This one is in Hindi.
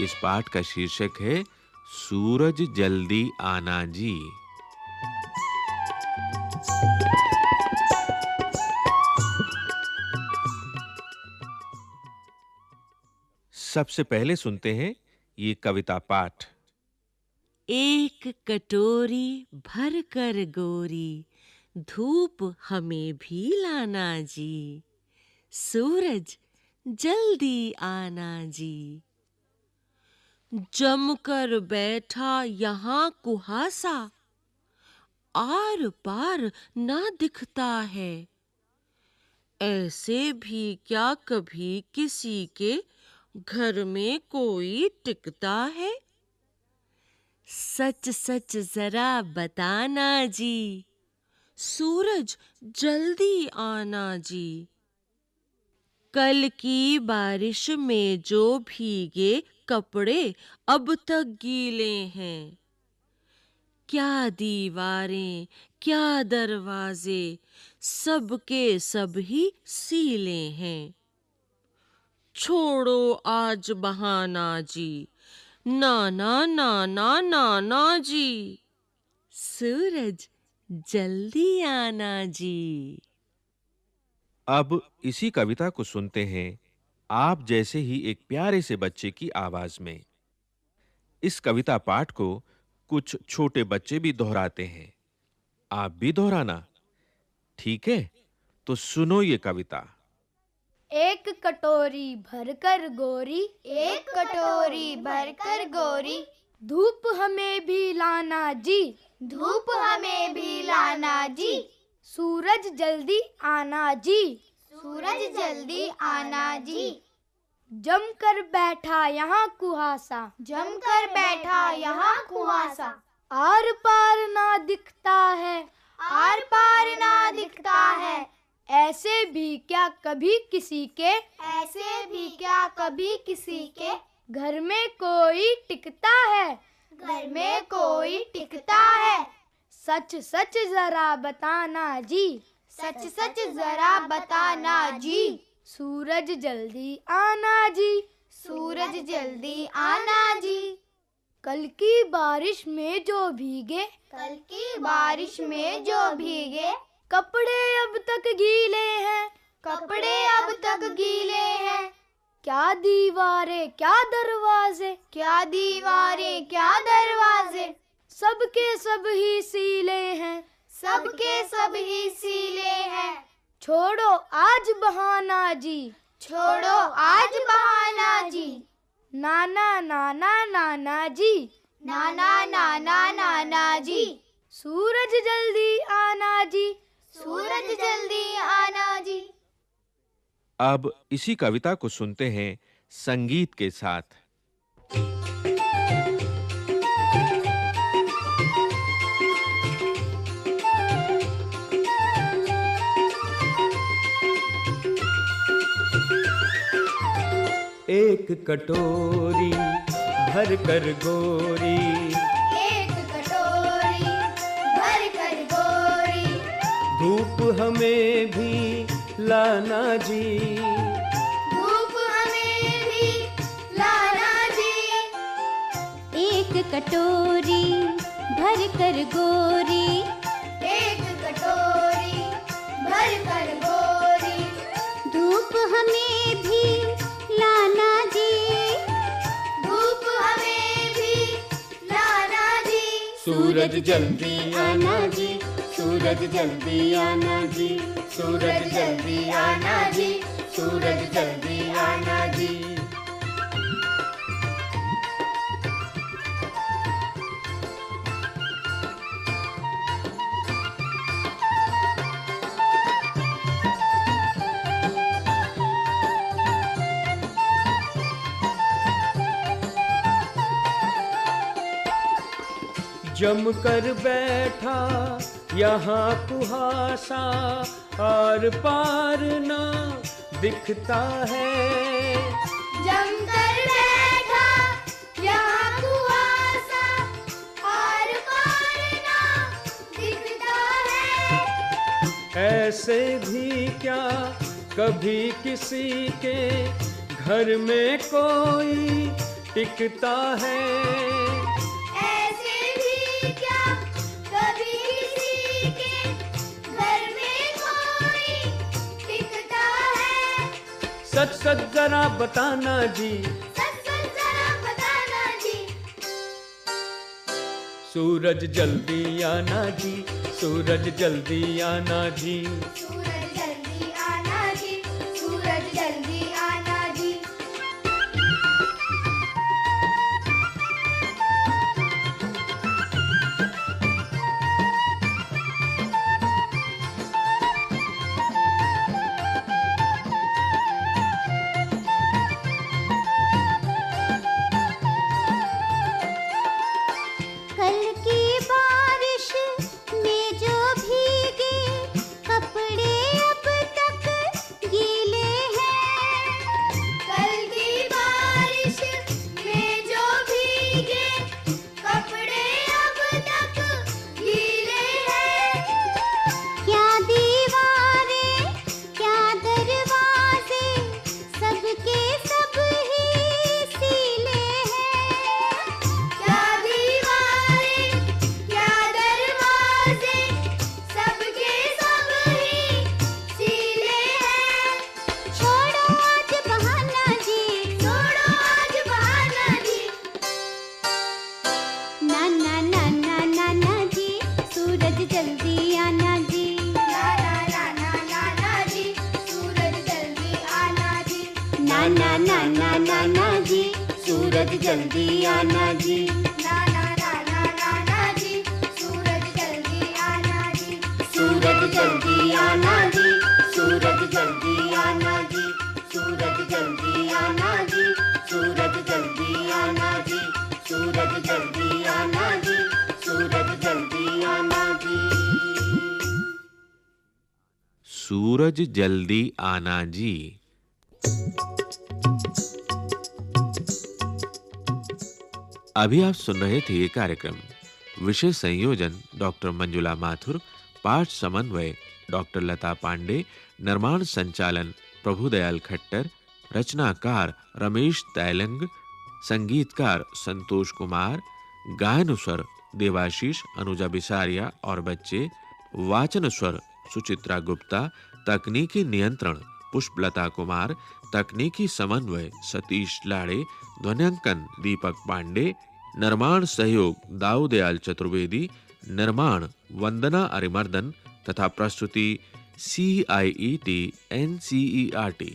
इस पाठ का शीर्षक है, सूरज जल्दी आना जी। सबसे पहले सुनते हैं ये कविता पाठ। एक कटोरी भर कर गोरी। धूप हमें भी लाना जी। सूरज जल्दी आना जी। जमकर बैठा यहाँ कुहासा, आर पार ना दिखता है। ऐसे भी क्या कभी किसी के घर में कोई टिकता है? सच सच जरा बताना जी। सूरज जल्दी आना जी। कल की बारिश में जो भीगे कपड़े, अब तक गीले हैं। क्या दीवारें, क्या दरवाजे, सबके सब ही सीले हैं। छोड़ो आज बहाना जी ना ना ना ना ना ना जी। सूरज जल्दी आना जी। अब इसी कविता को सुनते हैं आप जैसे ही एक प्यारे से बच्चे की आवाज़ में। इस कविता पाठ को कुछ छोटे बच्चे भी दोहराते हैं। आप भी दोहराना। ठीक है तो सुनो ये कविता। एक कटोरी भरकर गोरी एक कटोरी भरकर गोरी धूप हमें भी लाना जी। धूप हमें भी लाना जी। सूरज जल्दी आना जी। सूरज जल्दी आना जी। जमकर बैठा यहाँ कुहासा। जमकर बैठा यहाँ कुहासा। आर पार ना दिखता है। आर पार ना दिखता है। ऐसे भी क्या कभी किसी के? ऐसे भी क्या कभी किसी के? घर में कोई टिकता है। घर में कोई टिकता है। सच सच जरा बताना जी। सच सच जरा बताना जी। सूरज जल्दी आना जी। सूरज जल्दी आना जी। कल की बारिश में जो भीगे कल की बारिश में जो भीगे कपड़े अब तक गीले हैं। कपड़े अब तक गीले हैं। क्या दीवारें क्या दरवाजे क्या दीवारें क्या दरवाजे? सबके सब ही सीले हैं। सबके सब ही सीले हैं। छोड़ो आज बहाना जी। छोड़ो आज बहाना जी। नाना नाना नाना जी। नाना नाना नाना जी। सूरज जल्दी आना जी। सूरज जल्दी आना जी। अब इसी कविता को सुनते हैं संगीत के साथ। एक कटोरी भर कर गोरी। एक कटोरी भर कर गोरी। धूप हमें भी लाना जी। धूप हमें भी लाना जी। एक कटोरी भर कर गोरी। एक कटोरी भर कर गोरी। धूप हमें भी लाना जी। धूप हमें भी लाना जी। सूरज जल्दी आना जी। सूरज जल्दी आना जी सूरज जल्दी आना जी सूरज जल्दी आना जी जम कर बैठा यहाँ कुहासा आर पार ना दिखता है। जमकर बैठा यहाँ कुहासा और पार ना दिखता है। ऐसे भी क्या कभी किसी के घर में कोई टिकता है? सच जरा बताना जी। सूरज जल्दी आना जी सूरज जल्दी आना जी। सूरज सूरज जल्दी आना जी। ना ना ना ना ना ना जी। सूरज जल्दी आना जी। सूरज जल्दी आना जी। सूरज जल्दी आना जी। सूरज जल्दी आना जी। सूरज जल्दी आना जी। सूरज जल्दी आना जी। सूरज जल्दी आना जी। सूरज जल्दी आना जी। अभी आप सुन रहे थे ये कार्यक्रम। विशेष संयोजन, डॉक्टर मंजुला माथुर पाठ समन्वय, डॉक्टर लता पांडे, निर्माण संचालन, प्रभुदयाल खट्टर, रचनाकार रमेश तैलंग, संगीतकार संतोष कुमार गायन स्वर देवाशीष, अनुजा बिसारिया और बच्चे वाचन स्वर सुचित्रा गुप्ता, तकनीकी नियंत्रण पुष्पलता कुमार तकनीकी समन्वय सतीश लाड़े, ध्वनियांकन दीपक पांडे, निर्माण सहयोग दाऊदयाल चतुर्वेदी, निर्माण वंदना अरिमर्दन तथा प्रस्तुति C I E T N C E R T